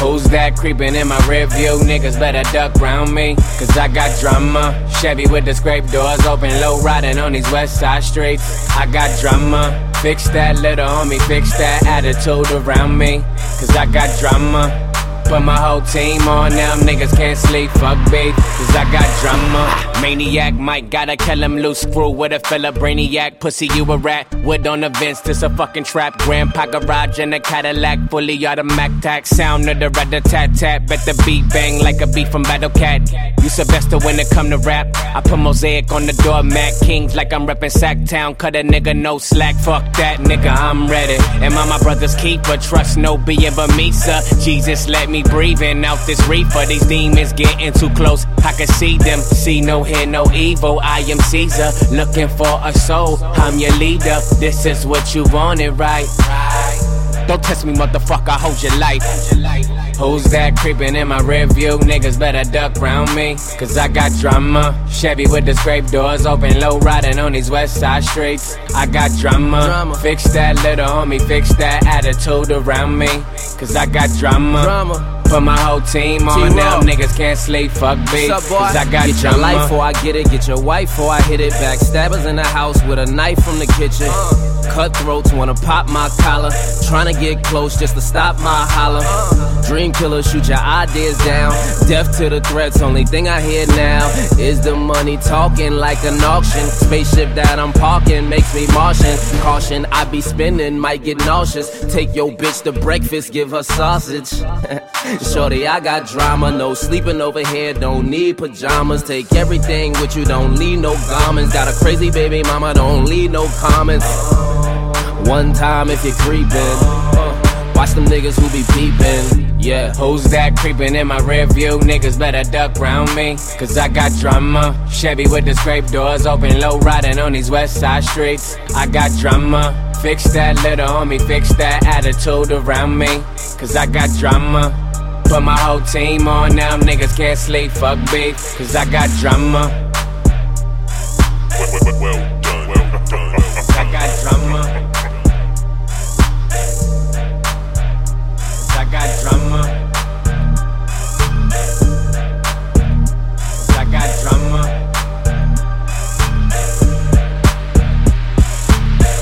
Who's that creeping in my rear view? Niggas better duck round me, cause I got drama. Chevy with the scrape doors open, low riding on these west side streets. I got drama. Fix that little homie, fix that attitude around me, cause I got drama. Put my whole team on them, niggas can't sleep, fuck beef, cause I got drama. Maniac Mike, gotta kill him loose, screw with a fella, brainiac, pussy, you a rat. Wood on the vents, this a fucking trap. Grandpa garage and a Cadillac, fully automatic tax. Sound of the red tat tat, bet the beat bang like a beat from Battle Cat. You Sylvester when it come to rap. I put mosaic on the door, Mac Kings like I'm reppin' Sacktown. Cut a nigga no slack, fuck that nigga, I'm ready. Am I my brother's keeper? Trust no being but me, sir. Jesus, let me breathing out this reefer. These demons getting too close. I can see them. See no hear no evil. I am Caesar, looking for a soul. I'm your leader. This is what you wanted, right? Don't test me, motherfucker. I hold your life. Who's that creeping in my rear view? Niggas better duck round me, cause I got drama. Chevy with the scrape doors open, low riding on these west side streets. I got drama. Drama. Fix that little homie, fix that attitude around me, cause I got drama. Drama. Put my whole team on up. niggas can't sleep, fuck beef, What's up, boy? cause I got get your drama. life or I get it. Get your wife or I hit it. Backstabbers in the house with a knife from the kitchen. Uh. Cutthroats wanna pop my collar. Trying to get close just to stop my holler. Uh. Dream killer, shoot your ideas down. Deaf to the threats, only thing I hear now is the money talking like an auction. Spaceship that I'm parking makes me Martian. Caution, I be spinning, might get nauseous. Take your bitch to breakfast, give her sausage. Shorty, I got drama, no sleeping over here, don't need pajamas. Take everything with you, don't leave no garments. Got a crazy baby mama, don't leave no comments. One time if you're creeping, uh, watch them niggas who be peeping. Yeah. Who's that creeping in my rear view? Niggas better duck round me, cause I got drama. Chevy with the scrape doors open, low riding on these west side streets. I got drama. Fix that little homie, fix that attitude around me, cause I got drama. Put my whole team on now, niggas can't sleep, fuck beef, cause I got drama. Well, well, well done. Well done. I got drama.